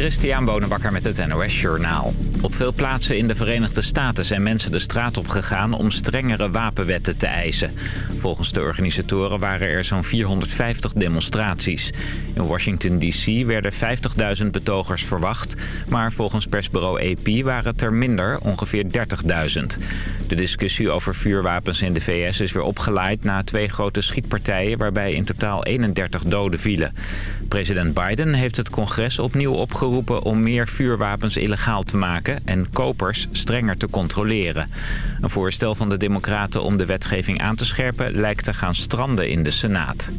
Christian Bonenbakker met het NOS Journaal. Op veel plaatsen in de Verenigde Staten zijn mensen de straat op gegaan om strengere wapenwetten te eisen. Volgens de organisatoren waren er zo'n 450 demonstraties. In Washington D.C. werden 50.000 betogers verwacht, maar volgens persbureau AP waren het er minder, ongeveer 30.000. De discussie over vuurwapens in de VS is weer opgeleid na twee grote schietpartijen waarbij in totaal 31 doden vielen. President Biden heeft het congres opnieuw opgeroepen om meer vuurwapens illegaal te maken en kopers strenger te controleren. Een voorstel van de democraten om de wetgeving aan te scherpen lijkt te gaan stranden in de Senaat.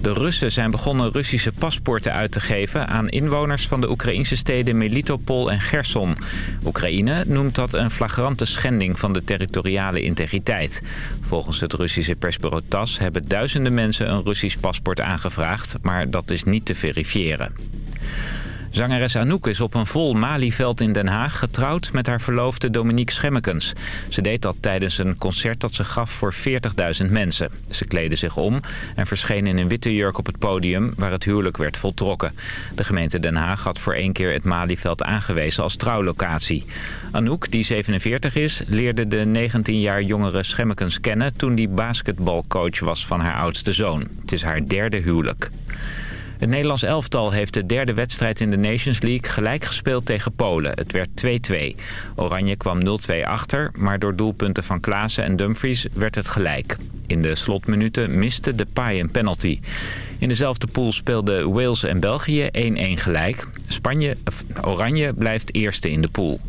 De Russen zijn begonnen Russische paspoorten uit te geven aan inwoners van de Oekraïnse steden Melitopol en Gerson. Oekraïne noemt dat een flagrante schending van de territoriale integriteit. Volgens het Russische persbureau TAS hebben duizenden mensen een Russisch paspoort aangevraagd, maar dat is niet te verifiëren. Zangeres Anouk is op een vol Malieveld in Den Haag getrouwd met haar verloofde Dominique Schemmekens. Ze deed dat tijdens een concert dat ze gaf voor 40.000 mensen. Ze kleedde zich om en verscheen in een witte jurk op het podium waar het huwelijk werd voltrokken. De gemeente Den Haag had voor één keer het Malieveld aangewezen als trouwlocatie. Anouk, die 47 is, leerde de 19 jaar jongere Schemmekens kennen toen die basketbalcoach was van haar oudste zoon. Het is haar derde huwelijk. Het Nederlands elftal heeft de derde wedstrijd in de Nations League gelijk gespeeld tegen Polen. Het werd 2-2. Oranje kwam 0-2 achter, maar door doelpunten van Klaassen en Dumfries werd het gelijk. In de slotminuten miste Depay een penalty. In dezelfde pool speelden Wales en België 1-1 gelijk. Spanje, Oranje blijft eerste in de pool.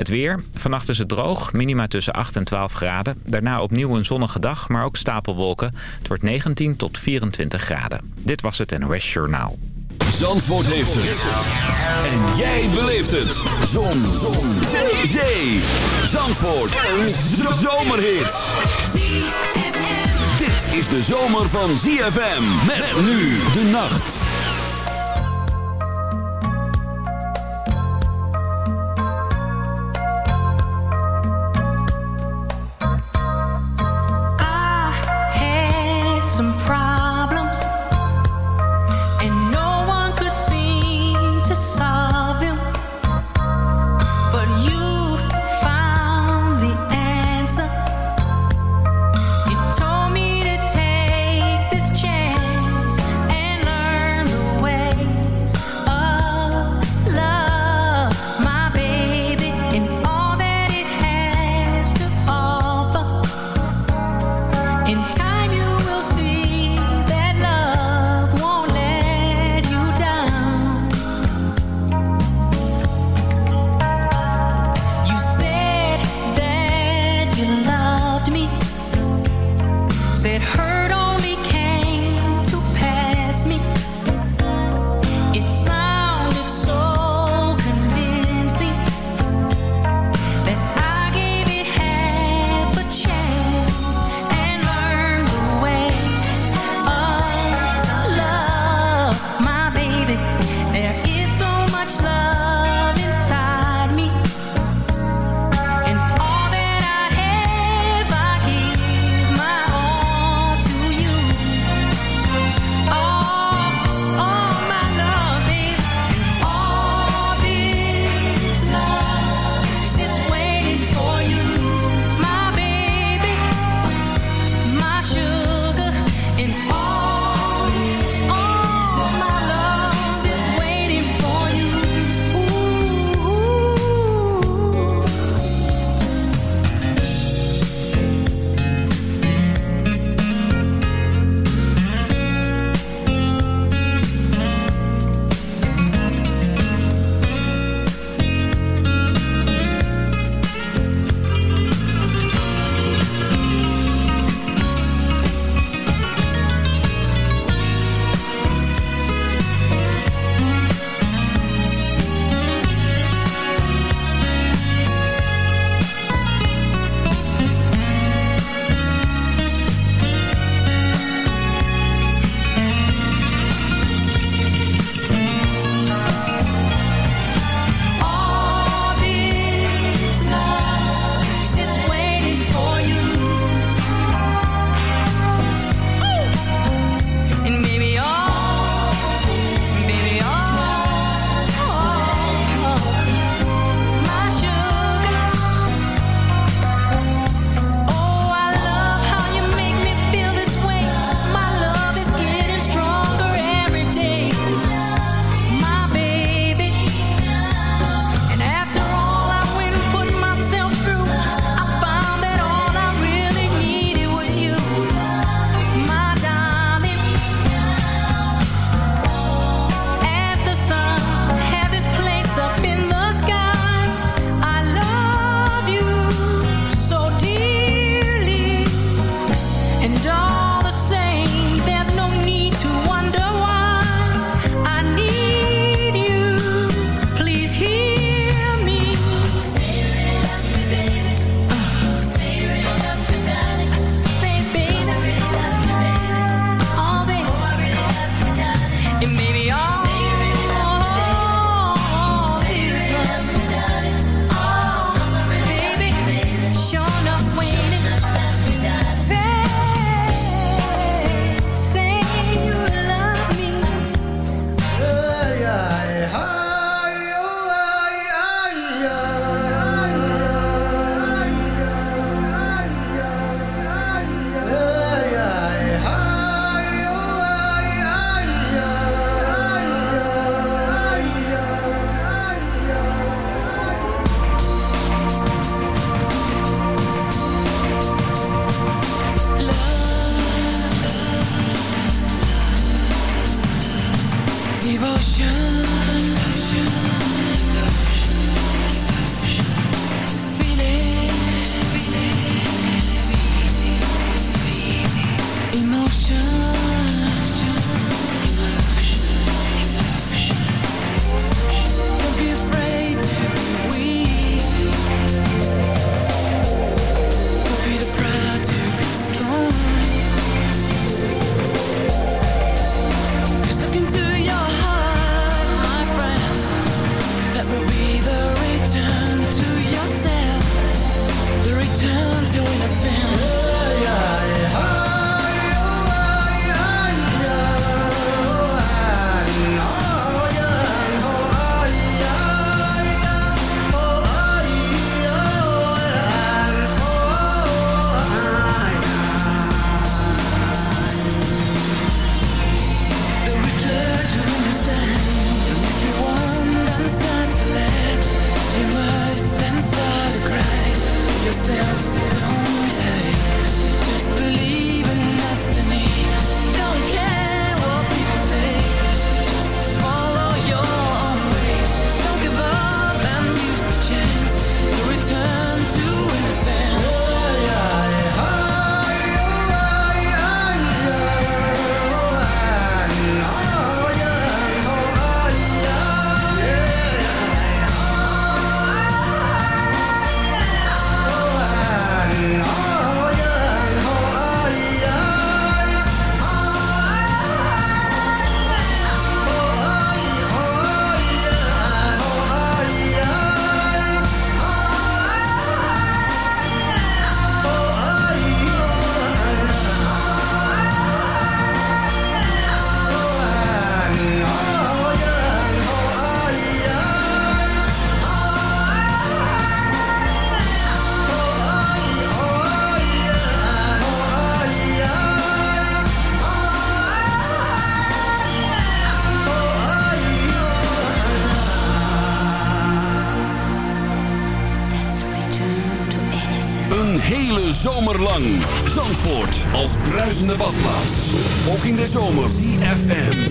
Het weer. Vannacht is het droog. Minima tussen 8 en 12 graden. Daarna opnieuw een zonnige dag, maar ook stapelwolken. Het wordt 19 tot 24 graden. Dit was het NOS Journaal. Zandvoort heeft het. En jij beleeft het. Zon. Zon. Zee. Zee. Zandvoort. Een zomerhit. Dit is de zomer van ZFM. Met nu de nacht. Badplaats. Ook in de zomer. CFM.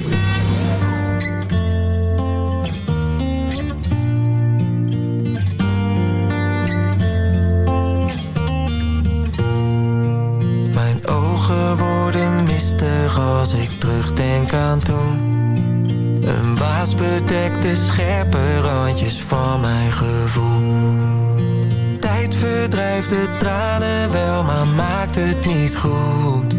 Mijn ogen worden mistig als ik terugdenk aan toen. Een waas bedekt de scherpe randjes van mijn gevoel. Tijd verdrijft de tranen wel, maar maakt het niet goed.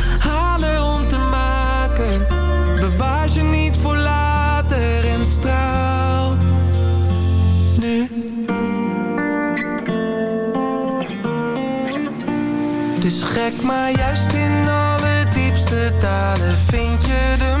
gek, maar juist in alle diepste dalen vind je de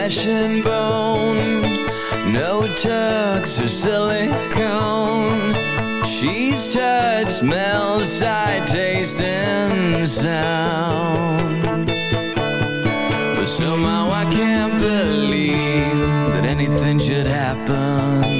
flesh and bone. No tucks or silicone. She's touch, smell, sight, taste and sound. But somehow I can't believe That anything should happen.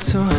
So.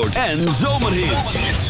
Zandvoort en zomerhits.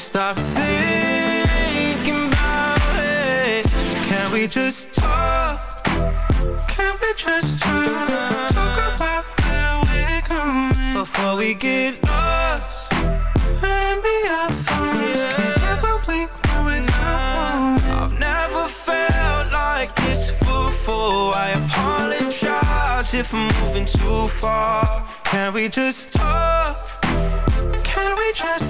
stop thinking about it. Can we just talk? Can we just talk? Talk about where we're going before we get lost. Maybe our thoughts can't get what we want without. I've never felt like this before. I apologize if I'm moving too far. Can we just talk? Can we just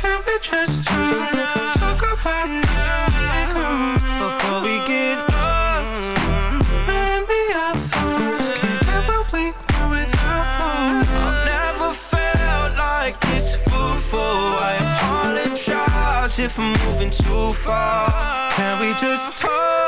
Can we just talk? Talk about where before we get lost. Maybe our thoughts can't get what we want without. I've never felt like this before. I apologize if I'm moving too far. Can we just talk?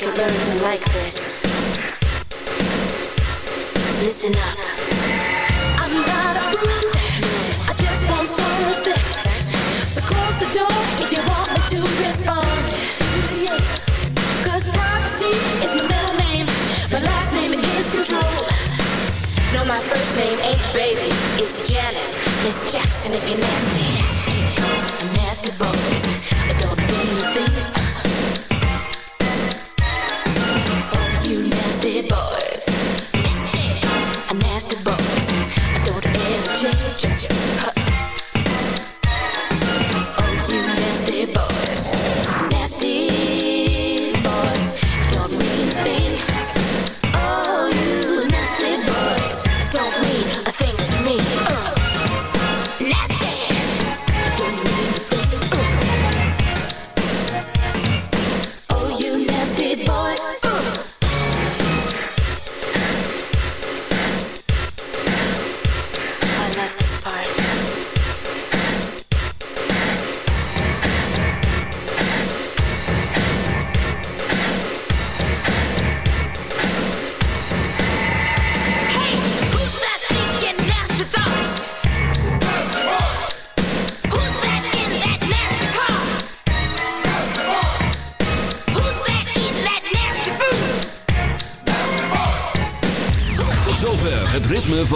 Can learn to like this. Listen up. I'm not a brute. I just want some respect. So close the door if you want me to respond. Cause privacy is my middle name. My last name is control. No, my first name ain't baby. It's Janet. Miss Jackson if you're nasty. I'm nasty boy.